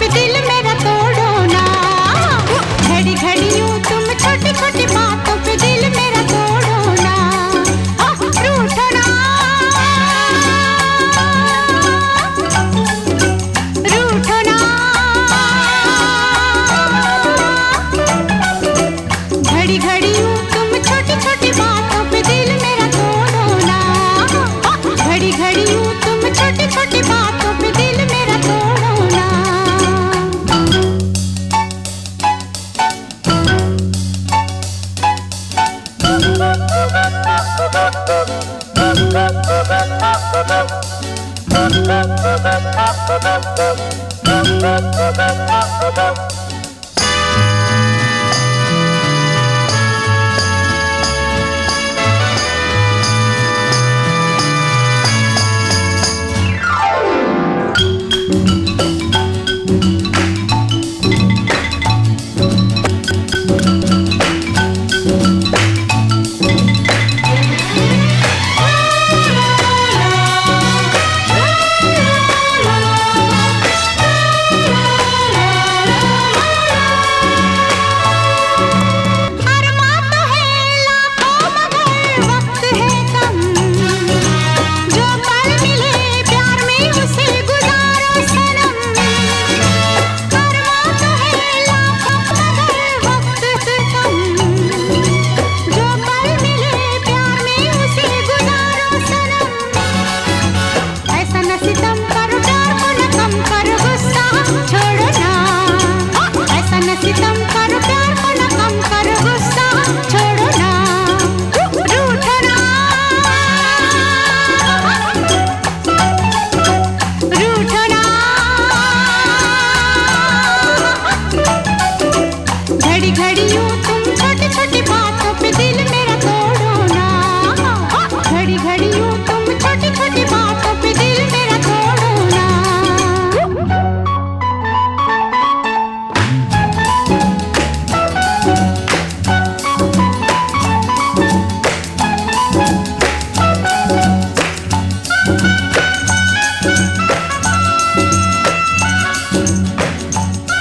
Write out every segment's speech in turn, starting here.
Fidelum Thank you. घड़ी घड़ी यूँ तुम छोटी छोटी बातों पे दिल मेरा तोड़ो ना। घड़ी घड़ी यूँ तुम छोटी छोटी बातों पे दिल मेरा तोड़ो ना।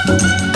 thank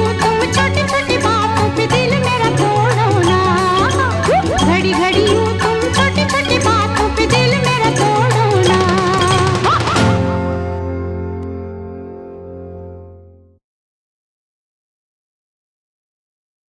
Sugar.